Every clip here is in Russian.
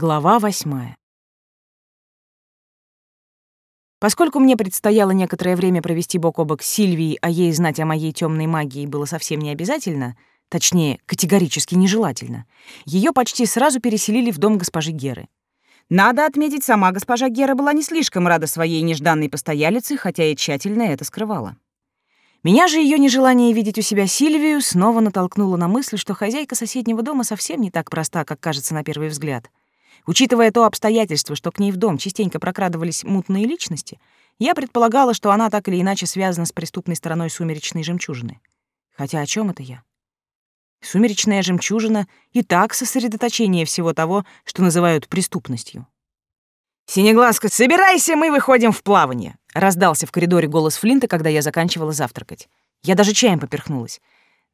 Глава восьмая. Поскольку мне предстояло некоторое время провести бок о бок с Сильвией, а ей знать о моей темной магии было совсем не обязательно, точнее, категорически нежелательно, ее почти сразу переселили в дом госпожи Геры. Надо отметить, сама госпожа Гера была не слишком рада своей нежданной постоялице, хотя и тщательно это скрывала. Меня же ее нежелание видеть у себя Сильвию снова натолкнуло на мысль, что хозяйка соседнего дома совсем не так проста, как кажется на первый взгляд — Учитывая то обстоятельство, что к ней в дом частенько прокрадывались мутные личности, я предполагала, что она так или иначе связана с преступной стороной сумеречной жемчужины. Хотя о чем это я? Сумеречная жемчужина и так сосредоточение всего того, что называют преступностью. «Синеглазка, собирайся, мы выходим в плавание!» — раздался в коридоре голос Флинта, когда я заканчивала завтракать. Я даже чаем поперхнулась.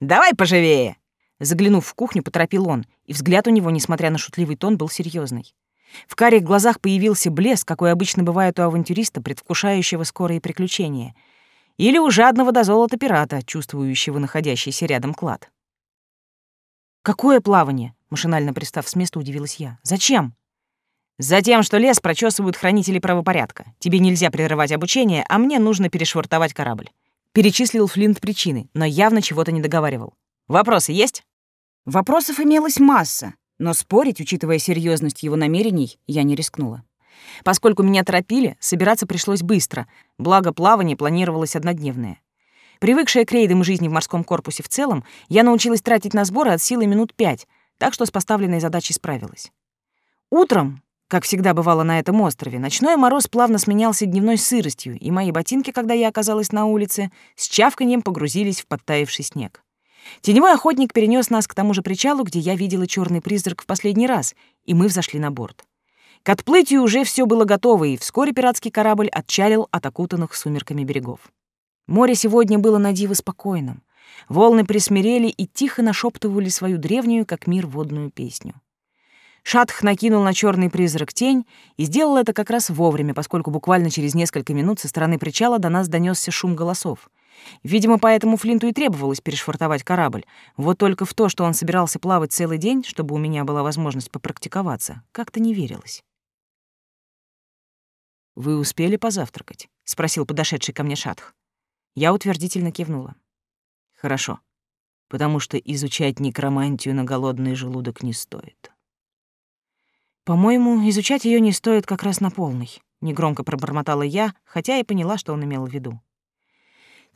«Давай поживее!» Заглянув в кухню, поторопил он, и взгляд у него, несмотря на шутливый тон, был серьезный. В карих глазах появился блеск, какой обычно бывает у авантюриста, предвкушающего скорые приключения, или у жадного до золота пирата, чувствующего находящийся рядом клад. «Какое плавание?» — машинально пристав с места, удивилась я. «Зачем?» «Затем, что лес прочесывают хранители правопорядка. Тебе нельзя прерывать обучение, а мне нужно перешвартовать корабль». Перечислил Флинт причины, но явно чего-то не договаривал. Вопросы есть? Вопросов имелась масса, но спорить, учитывая серьезность его намерений, я не рискнула. Поскольку меня торопили, собираться пришлось быстро, благо плавание планировалось однодневное. Привыкшая к рейдам жизни в морском корпусе в целом, я научилась тратить на сборы от силы минут пять, так что с поставленной задачей справилась. Утром, как всегда бывало на этом острове, ночной мороз плавно сменялся дневной сыростью, и мои ботинки, когда я оказалась на улице, с чавканьем погрузились в подтаявший снег. Теневой охотник перенес нас к тому же причалу, где я видела черный призрак в последний раз, и мы взошли на борт. К отплытию уже все было готово, и вскоре пиратский корабль отчалил от окутанных сумерками берегов. Море сегодня было на диво спокойным. Волны присмирели и тихо нашептывали свою древнюю, как мир, водную песню. Шатх накинул на черный призрак тень и сделал это как раз вовремя, поскольку буквально через несколько минут со стороны причала до нас донесся шум голосов. Видимо, поэтому Флинту и требовалось перешвартовать корабль. Вот только в то, что он собирался плавать целый день, чтобы у меня была возможность попрактиковаться, как-то не верилось. «Вы успели позавтракать?» — спросил подошедший ко мне Шатх. Я утвердительно кивнула. «Хорошо, потому что изучать некромантию на голодный желудок не стоит». «По-моему, изучать ее не стоит как раз на полный», — негромко пробормотала я, хотя и поняла, что он имел в виду.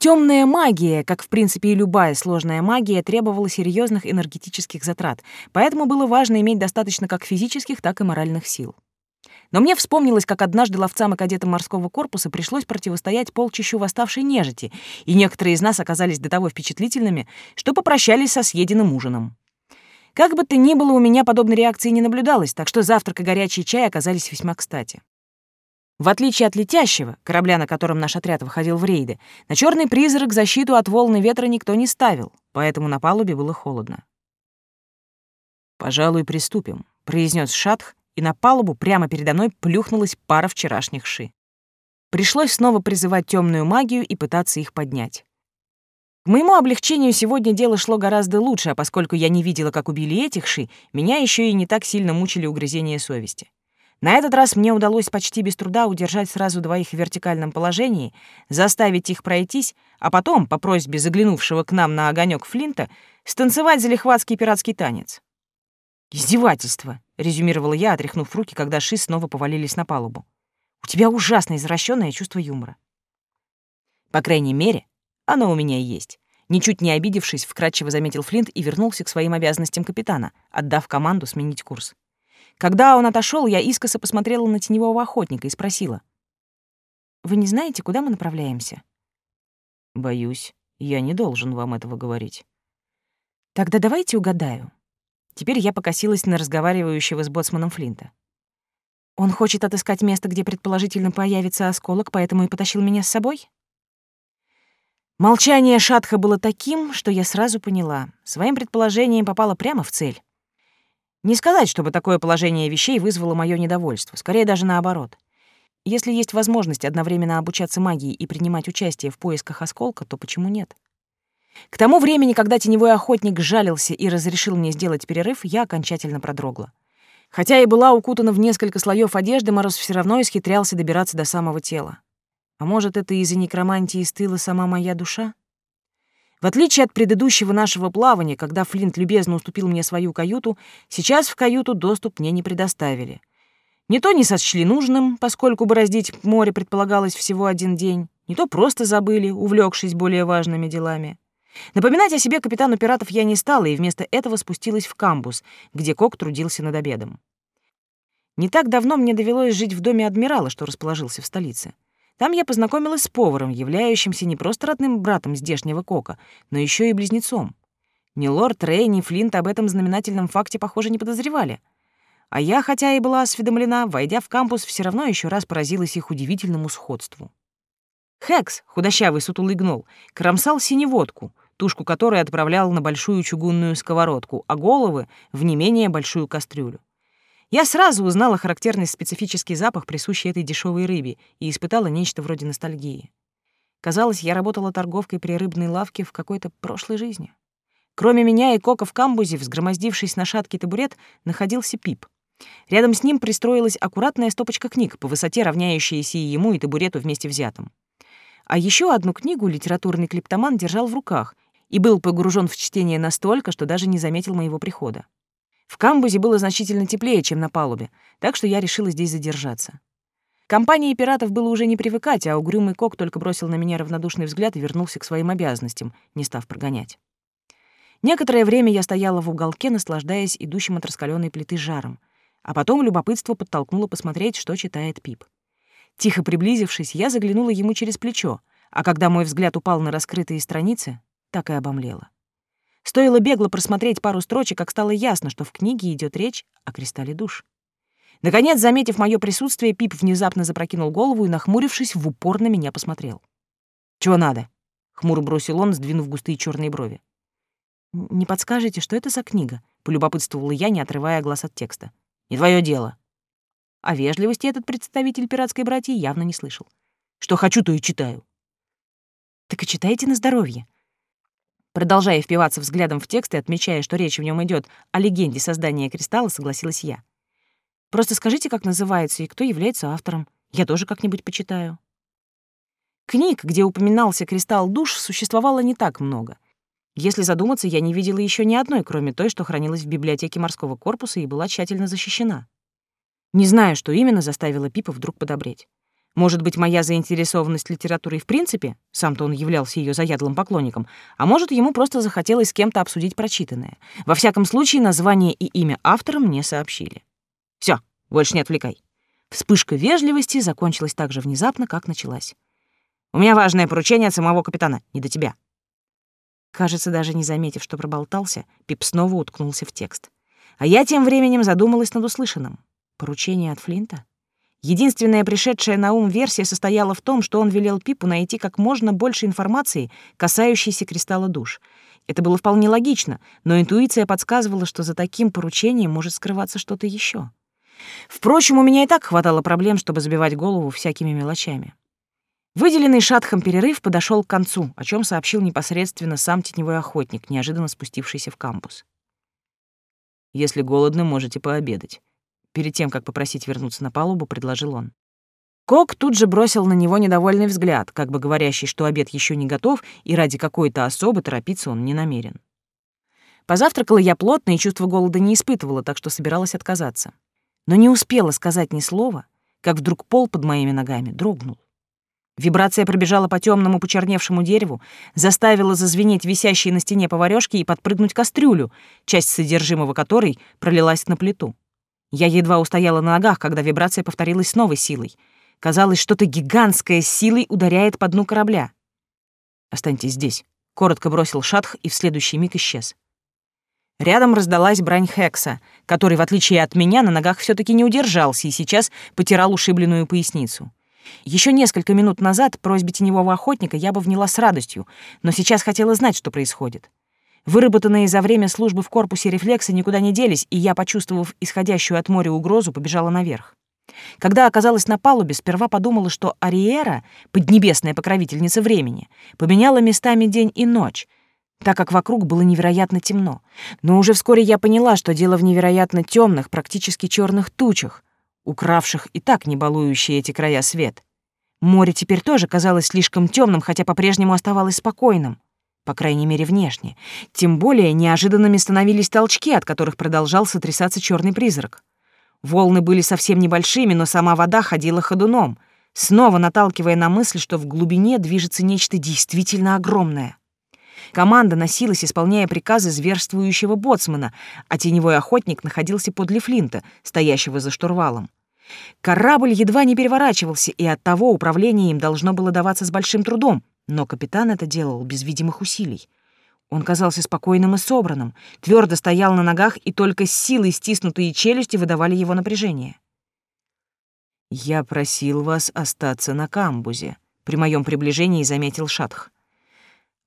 Темная магия, как в принципе и любая сложная магия, требовала серьезных энергетических затрат, поэтому было важно иметь достаточно как физических, так и моральных сил. Но мне вспомнилось, как однажды ловцам и кадетам морского корпуса пришлось противостоять полчищу восставшей нежити, и некоторые из нас оказались до того впечатлительными, что попрощались со съеденным ужином. Как бы то ни было, у меня подобной реакции не наблюдалось, так что завтрак и горячий чай оказались весьма кстати. В отличие от летящего, корабля, на котором наш отряд выходил в рейды, на черный призрак защиту от волны ветра никто не ставил, поэтому на палубе было холодно. «Пожалуй, приступим», — произнес Шатх, и на палубу прямо передо мной плюхнулась пара вчерашних ши. Пришлось снова призывать темную магию и пытаться их поднять. К моему облегчению сегодня дело шло гораздо лучше, а поскольку я не видела, как убили этих ши, меня еще и не так сильно мучили угрызения совести. На этот раз мне удалось почти без труда удержать сразу двоих в вертикальном положении, заставить их пройтись, а потом, по просьбе заглянувшего к нам на огонек Флинта, станцевать залихватский пиратский танец. «Издевательство», — резюмировала я, отряхнув руки, когда ши снова повалились на палубу. «У тебя ужасно извращенное чувство юмора». «По крайней мере, оно у меня есть». Ничуть не обидевшись, вкратчиво заметил Флинт и вернулся к своим обязанностям капитана, отдав команду сменить курс. Когда он отошел, я искоса посмотрела на теневого охотника и спросила. «Вы не знаете, куда мы направляемся?» «Боюсь, я не должен вам этого говорить». «Тогда давайте угадаю». Теперь я покосилась на разговаривающего с боцманом Флинта. «Он хочет отыскать место, где предположительно появится осколок, поэтому и потащил меня с собой?» Молчание Шатха было таким, что я сразу поняла. Своим предположением попала прямо в цель. Не сказать, чтобы такое положение вещей вызвало мое недовольство, скорее даже наоборот. Если есть возможность одновременно обучаться магии и принимать участие в поисках осколка, то почему нет? К тому времени, когда теневой охотник жалился и разрешил мне сделать перерыв, я окончательно продрогла. Хотя и была укутана в несколько слоев одежды, Мороз все равно исхитрялся добираться до самого тела. А может, это из-за некромантии стыла сама моя душа? В отличие от предыдущего нашего плавания, когда Флинт любезно уступил мне свою каюту, сейчас в каюту доступ мне не предоставили. Не то не сочли нужным, поскольку бороздить море предполагалось всего один день, не то просто забыли, увлекшись более важными делами. Напоминать о себе капитану пиратов я не стала и вместо этого спустилась в камбус, где Кок трудился над обедом. Не так давно мне довелось жить в доме адмирала, что расположился в столице. Там я познакомилась с поваром, являющимся не просто родным братом здешнего Кока, но еще и близнецом. Ни лорд Рэй, ни Флинт об этом знаменательном факте, похоже, не подозревали. А я, хотя и была осведомлена, войдя в кампус, все равно еще раз поразилась их удивительному сходству. Хекс, худощавый сутулый гнол, кромсал синеводку, тушку которой отправлял на большую чугунную сковородку, а головы — в не менее большую кастрюлю. Я сразу узнала характерный специфический запах, присущий этой дешевой рыбе, и испытала нечто вроде ностальгии. Казалось, я работала торговкой при рыбной лавке в какой-то прошлой жизни. Кроме меня и Кока в камбузе, взгромоздившись на шаткий табурет, находился Пип. Рядом с ним пристроилась аккуратная стопочка книг, по высоте равняющаяся и ему, и табурету вместе взятым. А еще одну книгу литературный клептоман держал в руках и был погружен в чтение настолько, что даже не заметил моего прихода. В камбузе было значительно теплее, чем на палубе, так что я решила здесь задержаться. Компании пиратов было уже не привыкать, а угрюмый кок только бросил на меня равнодушный взгляд и вернулся к своим обязанностям, не став прогонять. Некоторое время я стояла в уголке, наслаждаясь идущим от раскаленной плиты жаром, а потом любопытство подтолкнуло посмотреть, что читает Пип. Тихо приблизившись, я заглянула ему через плечо, а когда мой взгляд упал на раскрытые страницы, так и обомлела. Стоило бегло просмотреть пару строчек, как стало ясно, что в книге идет речь о кристалле душ. Наконец, заметив мое присутствие, Пип внезапно запрокинул голову и, нахмурившись, в упор на меня посмотрел. «Чего надо?» — хмуро бросил он, сдвинув густые черные брови. «Не подскажете, что это за книга?» — полюбопытствовала я, не отрывая глаз от текста. «Не твое дело». О вежливости этот представитель пиратской братьи явно не слышал. «Что хочу, то и читаю». «Так и читайте на здоровье», Продолжая впиваться взглядом в текст и отмечая, что речь в нем идет о легенде создания кристалла, согласилась я. Просто скажите, как называется и кто является автором. Я тоже как-нибудь почитаю. Книг, где упоминался кристалл душ, существовало не так много. Если задуматься, я не видела еще ни одной, кроме той, что хранилась в библиотеке морского корпуса и была тщательно защищена. Не знаю, что именно заставило Пипа вдруг подобреть. Может быть, моя заинтересованность литературой в принципе, сам-то он являлся ее заядлым поклонником, а может, ему просто захотелось с кем-то обсудить прочитанное. Во всяком случае, название и имя автора мне сообщили. Все, больше не отвлекай. Вспышка вежливости закончилась так же внезапно, как началась. У меня важное поручение от самого капитана, не до тебя. Кажется, даже не заметив, что проболтался, Пип снова уткнулся в текст. А я тем временем задумалась над услышанным. Поручение от Флинта? Единственная пришедшая на ум версия состояла в том, что он велел Пипу найти как можно больше информации, касающейся кристалла душ. Это было вполне логично, но интуиция подсказывала, что за таким поручением может скрываться что-то еще. Впрочем, у меня и так хватало проблем, чтобы забивать голову всякими мелочами. Выделенный шатхом перерыв подошел к концу, о чем сообщил непосредственно сам теневой охотник, неожиданно спустившийся в кампус. «Если голодны, можете пообедать. Перед тем, как попросить вернуться на палубу, предложил он. Кок тут же бросил на него недовольный взгляд, как бы говорящий, что обед еще не готов, и ради какой-то особы торопиться он не намерен. Позавтракала я плотно и чувство голода не испытывала, так что собиралась отказаться. Но не успела сказать ни слова, как вдруг пол под моими ногами дрогнул. Вибрация пробежала по темному почерневшему дереву, заставила зазвенеть висящие на стене поварёшки и подпрыгнуть кастрюлю, часть содержимого которой пролилась на плиту. Я едва устояла на ногах, когда вибрация повторилась с новой силой. Казалось, что-то гигантское силой ударяет по дну корабля. «Останьтесь здесь», — коротко бросил Шатх и в следующий миг исчез. Рядом раздалась брань Хекса, который, в отличие от меня, на ногах все таки не удержался и сейчас потирал ушибленную поясницу. Еще несколько минут назад просьбе теневого охотника я бы вняла с радостью, но сейчас хотела знать, что происходит. Выработанные за время службы в корпусе рефлексы никуда не делись, и я, почувствовав исходящую от моря угрозу, побежала наверх. Когда оказалась на палубе, сперва подумала, что Ариера, поднебесная покровительница времени, поменяла местами день и ночь. так как вокруг было невероятно темно. Но уже вскоре я поняла, что дело в невероятно темных, практически черных тучах, укравших и так не балующие эти края свет. Море теперь тоже казалось слишком темным, хотя по-прежнему оставалось спокойным, по крайней мере, внешне. Тем более неожиданными становились толчки, от которых продолжал сотрясаться черный призрак. Волны были совсем небольшими, но сама вода ходила ходуном, снова наталкивая на мысль, что в глубине движется нечто действительно огромное. Команда носилась, исполняя приказы зверствующего боцмана, а теневой охотник находился подле Флинта, стоящего за штурвалом. Корабль едва не переворачивался, и оттого управление им должно было даваться с большим трудом, но капитан это делал без видимых усилий. Он казался спокойным и собранным, твердо стоял на ногах, и только с силой стиснутые челюсти выдавали его напряжение. «Я просил вас остаться на камбузе», — при моем приближении заметил Шатх.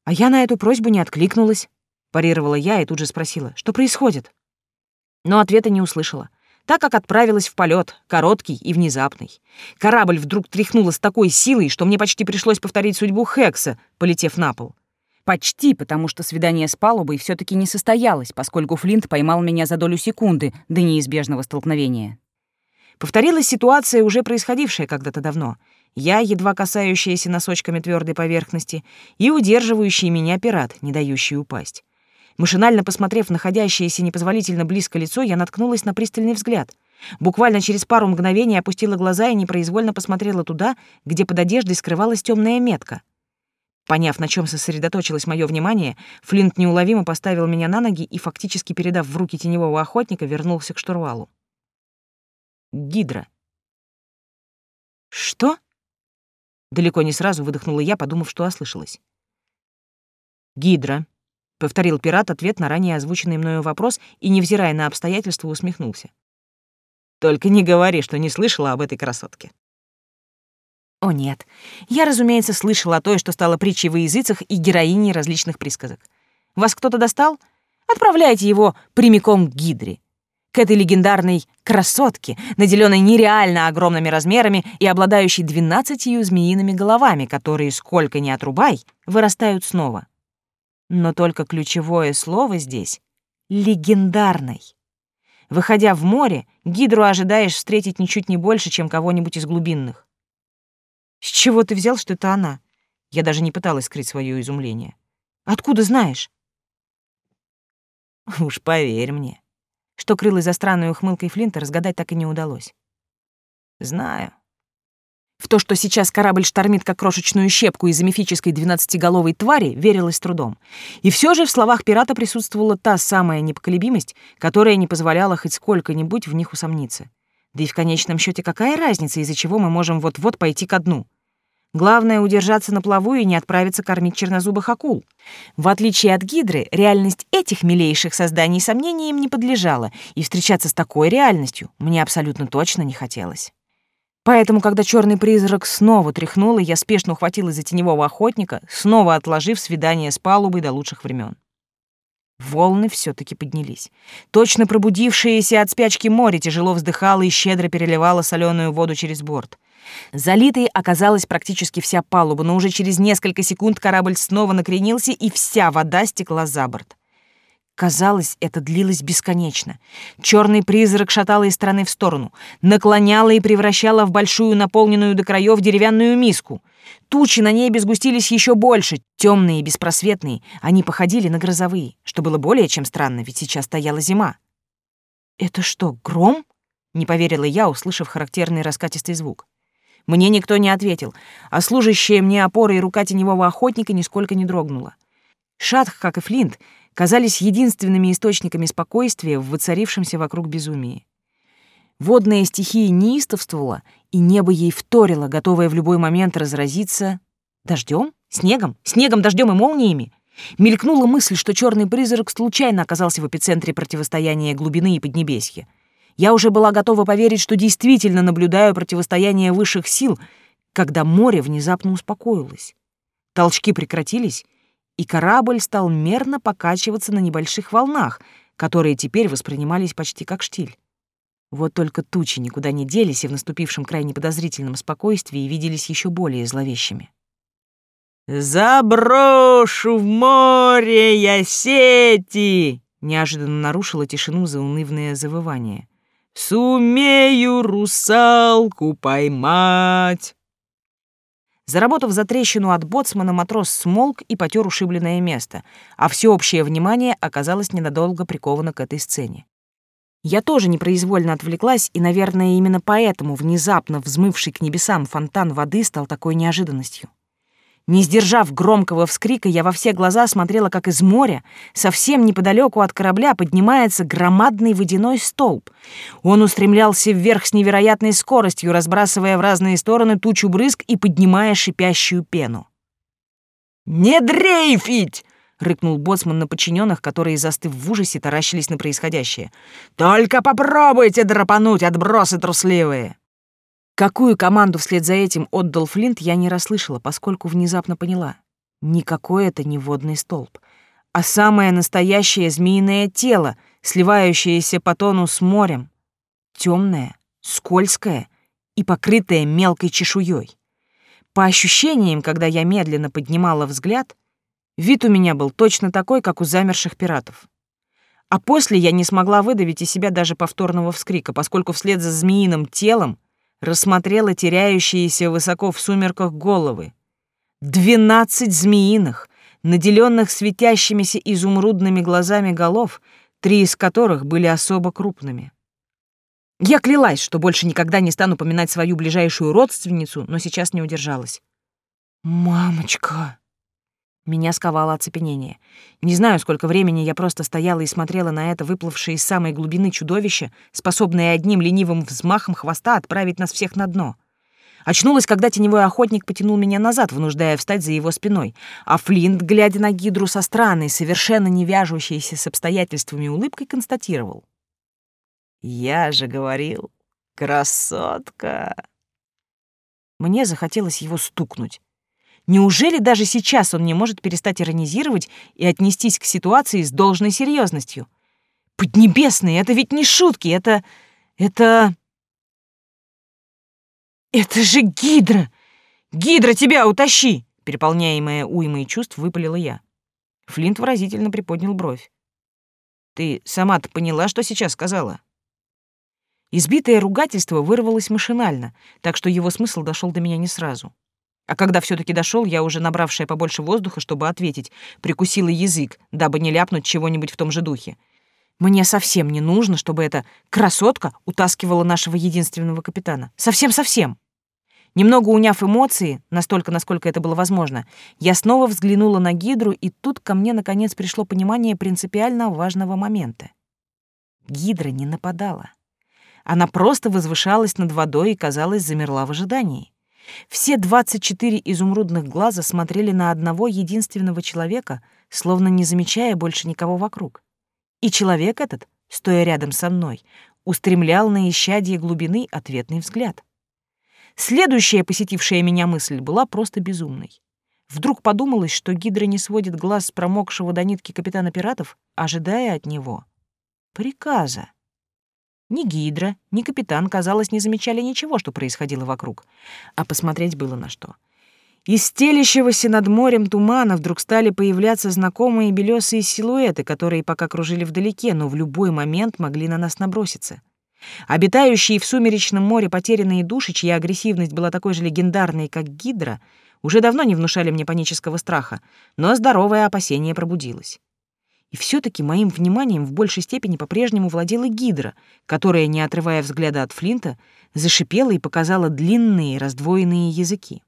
А я на эту просьбу не откликнулась. Парировала я и тут же спросила, что происходит. Но ответа не услышала, так как отправилась в полет, короткий и внезапный. Корабль вдруг тряхнуло с такой силой, что мне почти пришлось повторить судьбу Хекса, полетев на пол. Почти, потому что свидание с палубой все таки не состоялось, поскольку Флинт поймал меня за долю секунды до неизбежного столкновения. Повторилась ситуация, уже происходившая когда-то давно — я, едва касающаяся носочками твердой поверхности, и удерживающий меня пират, не дающий упасть. Машинально посмотрев находящееся непозволительно близко лицо, я наткнулась на пристальный взгляд. Буквально через пару мгновений опустила глаза и непроизвольно посмотрела туда, где под одеждой скрывалась темная метка. Поняв, на чем сосредоточилось мое внимание, Флинт неуловимо поставил меня на ноги и, фактически передав в руки теневого охотника, вернулся к штурвалу. Гидра. «Что?» Далеко не сразу выдохнула я, подумав, что ослышалась. «Гидра», — повторил пират ответ на ранее озвученный мною вопрос и, невзирая на обстоятельства, усмехнулся. «Только не говори, что не слышала об этой красотке». О нет, я, разумеется, слышала о той, что стала притчей во языцах и героиней различных присказок. Вас кто-то достал? Отправляйте его прямиком к Гидре к этой легендарной красотке, наделенной нереально огромными размерами и обладающей двенадцатью змеиными головами, которые, сколько ни отрубай, вырастают снова. Но только ключевое слово здесь — легендарной. Выходя в море, гидру ожидаешь встретить ничуть не больше, чем кого-нибудь из глубинных. С чего ты взял, что это она? Я даже не пыталась скрыть свое изумление. Откуда знаешь? Уж поверь мне. Что крылось за странной ухмылкой Флинта, разгадать так и не удалось. Знаю. В то, что сейчас корабль штормит как крошечную щепку из-за мифической двенадцатиголовой твари, верилось трудом. И все же в словах пирата присутствовала та самая непоколебимость, которая не позволяла хоть сколько-нибудь в них усомниться. Да и в конечном счете какая разница, из-за чего мы можем вот-вот пойти ко дну? Главное — удержаться на плаву и не отправиться кормить чернозубых акул. В отличие от гидры, реальность этих милейших созданий сомнениям не подлежала, и встречаться с такой реальностью мне абсолютно точно не хотелось. Поэтому, когда черный призрак снова тряхнул, и я спешно ухватилась за теневого охотника, снова отложив свидание с палубой до лучших времен. Волны все таки поднялись. Точно пробудившееся от спячки море тяжело вздыхало и щедро переливало соленую воду через борт. Залитой оказалась практически вся палуба, но уже через несколько секунд корабль снова накренился, и вся вода стекла за борт. Казалось, это длилось бесконечно. Черный призрак шатала из стороны в сторону, наклоняла и превращала в большую, наполненную до краев деревянную миску. Тучи на ней сгустились еще больше, темные и беспросветные. Они походили на грозовые, что было более чем странно, ведь сейчас стояла зима. «Это что, гром?» — не поверила я, услышав характерный раскатистый звук. Мне никто не ответил, а служащая мне опорой рука теневого охотника нисколько не дрогнула. Шатх, как и Флинт, казались единственными источниками спокойствия в воцарившемся вокруг безумии. Водная стихия неистовствовала, и небо ей вторило, готовое в любой момент разразиться дождем, снегом, снегом, дождем и молниями. Мелькнула мысль, что черный призрак случайно оказался в эпицентре противостояния глубины и поднебесья — я уже была готова поверить, что действительно наблюдаю противостояние высших сил, когда море внезапно успокоилось. Толчки прекратились, и корабль стал мерно покачиваться на небольших волнах, которые теперь воспринимались почти как штиль. Вот только тучи никуда не делись и в наступившем крайне подозрительном спокойствии виделись еще более зловещими. «Заброшу в море я сети!» Неожиданно нарушило тишину заунывное завывание. «Сумею русалку поймать!» Заработав за трещину от боцмана, матрос смолк и потер ушибленное место, а всеобщее внимание оказалось ненадолго приковано к этой сцене. Я тоже непроизвольно отвлеклась, и, наверное, именно поэтому внезапно взмывший к небесам фонтан воды стал такой неожиданностью. Не сдержав громкого вскрика, я во все глаза смотрела, как из моря, совсем неподалеку от корабля, поднимается громадный водяной столб. Он устремлялся вверх с невероятной скоростью, разбрасывая в разные стороны тучу брызг и поднимая шипящую пену. «Не дрейфить!» — рыкнул боцман на подчиненных, которые, застыв в ужасе, таращились на происходящее. «Только попробуйте драпануть, отбросы трусливые!» Какую команду вслед за этим отдал Флинт, я не расслышала, поскольку внезапно поняла. Никакой это не водный столб, а самое настоящее змеиное тело, сливающееся по тону с морем, темное, скользкое и покрытое мелкой чешуей. По ощущениям, когда я медленно поднимала взгляд, вид у меня был точно такой, как у замерших пиратов. А после я не смогла выдавить из себя даже повторного вскрика, поскольку вслед за змеиным телом рассмотрела теряющиеся высоко в сумерках головы. Двенадцать змеиных, наделенных светящимися изумрудными глазами голов, три из которых были особо крупными. Я клялась, что больше никогда не стану поминать свою ближайшую родственницу, но сейчас не удержалась. «Мамочка!» Меня сковало оцепенение. Не знаю, сколько времени я просто стояла и смотрела на это выплывшее из самой глубины чудовище, способное одним ленивым взмахом хвоста отправить нас всех на дно. Очнулась, когда теневой охотник потянул меня назад, вынуждая встать за его спиной, а Флинт, глядя на Гидру со странной, совершенно не вяжущейся с обстоятельствами улыбкой, констатировал. «Я же говорил, красотка!» Мне захотелось его стукнуть. Неужели даже сейчас он не может перестать иронизировать и отнестись к ситуации с должной серьезностью? Поднебесные, это ведь не шутки, это... это... Это же Гидра! Гидра, тебя утащи! Переполняемая уймой чувств, выпалила я. Флинт выразительно приподнял бровь. Ты сама-то поняла, что сейчас сказала? Избитое ругательство вырвалось машинально, так что его смысл дошел до меня не сразу. А когда все таки дошел, я уже набравшая побольше воздуха, чтобы ответить, прикусила язык, дабы не ляпнуть чего-нибудь в том же духе. Мне совсем не нужно, чтобы эта красотка утаскивала нашего единственного капитана. Совсем-совсем. Немного уняв эмоции, настолько, насколько это было возможно, я снова взглянула на Гидру, и тут ко мне наконец пришло понимание принципиально важного момента. Гидра не нападала. Она просто возвышалась над водой и, казалось, замерла в ожидании. Все двадцать четыре изумрудных глаза смотрели на одного единственного человека, словно не замечая больше никого вокруг. И человек этот, стоя рядом со мной, устремлял на исчадие глубины ответный взгляд. Следующая посетившая меня мысль была просто безумной. Вдруг подумалось, что Гидра не сводит глаз с промокшего до нитки капитана пиратов, ожидая от него приказа. Ни Гидра, ни капитан, казалось, не замечали ничего, что происходило вокруг. А посмотреть было на что. Из стелящегося над морем тумана вдруг стали появляться знакомые белесые силуэты, которые пока кружили вдалеке, но в любой момент могли на нас наброситься. Обитающие в сумеречном море потерянные души, чья агрессивность была такой же легендарной, как Гидра, уже давно не внушали мне панического страха, но здоровое опасение пробудилось. И все-таки моим вниманием в большей степени по-прежнему владела Гидра, которая, не отрывая взгляда от Флинта, зашипела и показала длинные раздвоенные языки.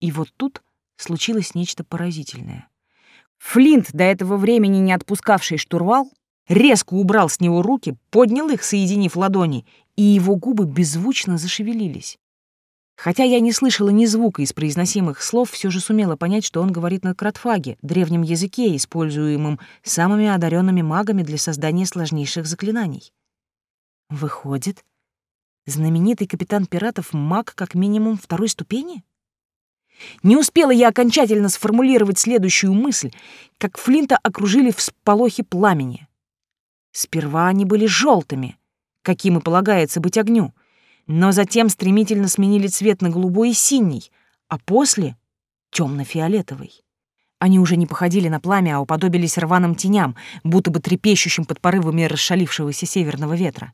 И вот тут случилось нечто поразительное. Флинт, до этого времени не отпускавший штурвал, резко убрал с него руки, поднял их, соединив ладони, и его губы беззвучно зашевелились. Хотя я не слышала ни звука из произносимых слов, все же сумела понять, что он говорит на кратфаге, древнем языке, используемом самыми одаренными магами для создания сложнейших заклинаний. Выходит, знаменитый капитан пиратов маг как минимум второй ступени? Не успела я окончательно сформулировать следующую мысль, как Флинта окружили всполохи пламени. Сперва они были желтыми, каким и полагается быть огню — но затем стремительно сменили цвет на голубой и синий, а после — темно-фиолетовый. Они уже не походили на пламя, а уподобились рваным теням, будто бы трепещущим под порывами расшалившегося северного ветра.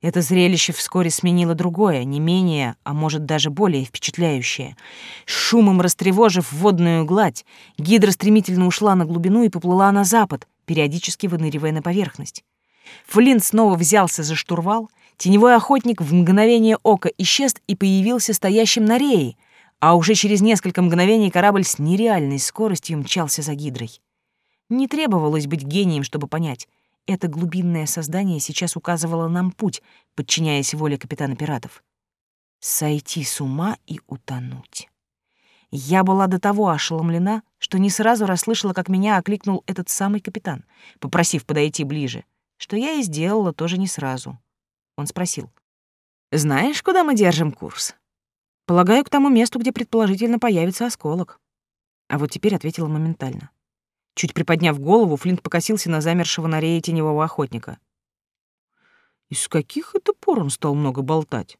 Это зрелище вскоре сменило другое, не менее, а может даже более впечатляющее. Шумом растревожив водную гладь, гидра стремительно ушла на глубину и поплыла на запад, периодически выныривая на поверхность. Флинт снова взялся за штурвал, теневой охотник в мгновение ока исчез и появился стоящим на рее, а уже через несколько мгновений корабль с нереальной скоростью мчался за гидрой. Не требовалось быть гением, чтобы понять. Это глубинное создание сейчас указывало нам путь, подчиняясь воле капитана пиратов. Сойти с ума и утонуть. Я была до того ошеломлена, что не сразу расслышала, как меня окликнул этот самый капитан, попросив подойти ближе, что я и сделала тоже не сразу. Он спросил. «Знаешь, куда мы держим курс?» Полагаю, к тому месту, где предположительно появится осколок. А вот теперь ответила моментально. Чуть приподняв голову, Флинт покосился на замершего на рее теневого охотника. «Из каких это пор он стал много болтать?»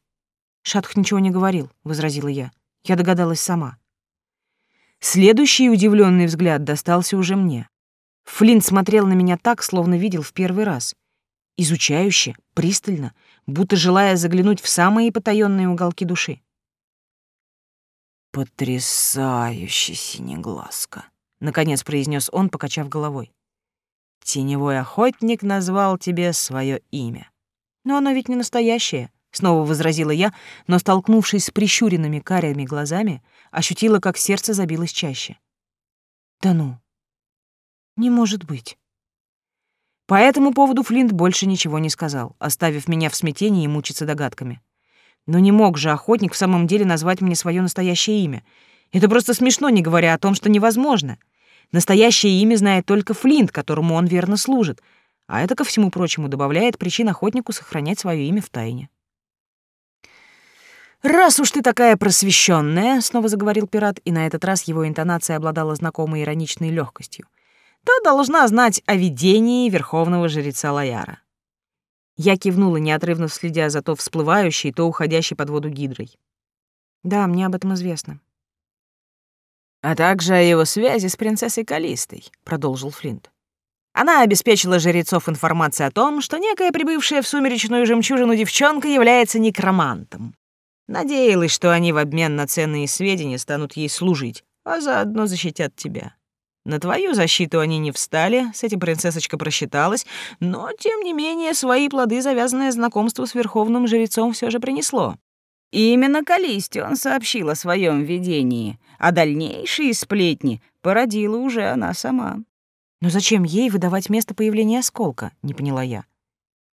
«Шатх ничего не говорил», — возразила я. Я догадалась сама. Следующий удивленный взгляд достался уже мне. Флинт смотрел на меня так, словно видел в первый раз. Изучающе, пристально, будто желая заглянуть в самые потаенные уголки души. «Потрясающе, синеглазка!» — наконец произнес он, покачав головой. «Теневой охотник назвал тебе свое имя. Но оно ведь не настоящее», — снова возразила я, но, столкнувшись с прищуренными карими глазами, ощутила, как сердце забилось чаще. «Да ну, не может быть». По этому поводу Флинт больше ничего не сказал, оставив меня в смятении и мучиться догадками. Но не мог же охотник в самом деле назвать мне свое настоящее имя. Это просто смешно, не говоря о том, что невозможно. Настоящее имя знает только Флинт, которому он верно служит, а это, ко всему прочему, добавляет причин охотнику сохранять свое имя в тайне. «Раз уж ты такая просвещенная, снова заговорил пират, и на этот раз его интонация обладала знакомой ироничной легкостью, то должна знать о видении верховного жреца Лаяра. Я кивнула, неотрывно следя за то всплывающей, то уходящей под воду гидрой. Да, мне об этом известно. А также о его связи с принцессой Калистой, продолжил Флинт. Она обеспечила жрецов информацией о том, что некая прибывшая в сумеречную жемчужину девчонка является некромантом. Надеялась, что они в обмен на ценные сведения станут ей служить, а заодно защитят тебя. На твою защиту они не встали, с этим принцессочка просчиталась, но, тем не менее, свои плоды завязанное знакомство с верховным жрецом все же принесло. И именно Калисте он сообщил о своем видении, а дальнейшие сплетни породила уже она сама. «Но зачем ей выдавать место появления осколка?» — не поняла я.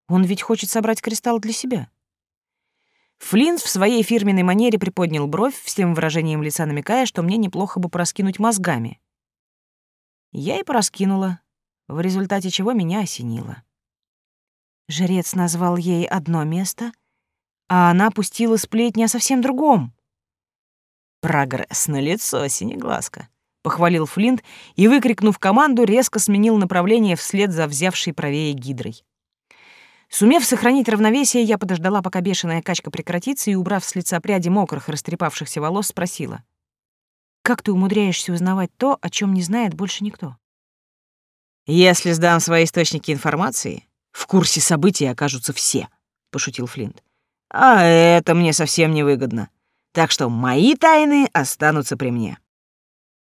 «Он ведь хочет собрать кристалл для себя». Флинт в своей фирменной манере приподнял бровь, всем выражением лица намекая, что мне неплохо бы проскинуть мозгами. Я и пораскинула, в результате чего меня осенило. Жрец назвал ей одно место, а она пустила сплетни о совсем другом. «Прогресс на лицо, синеглазка», — похвалил Флинт и, выкрикнув команду, резко сменил направление вслед за взявшей правее гидрой. Сумев сохранить равновесие, я подождала, пока бешеная качка прекратится, и, убрав с лица пряди мокрых, растрепавшихся волос, спросила. Как ты умудряешься узнавать то, о чем не знает больше никто? Если сдам свои источники информации, в курсе событий окажутся все, пошутил Флинт. А это мне совсем не выгодно. Так что мои тайны останутся при мне.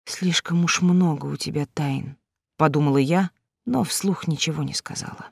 Слишком уж много у тебя тайн, подумала я, но вслух ничего не сказала.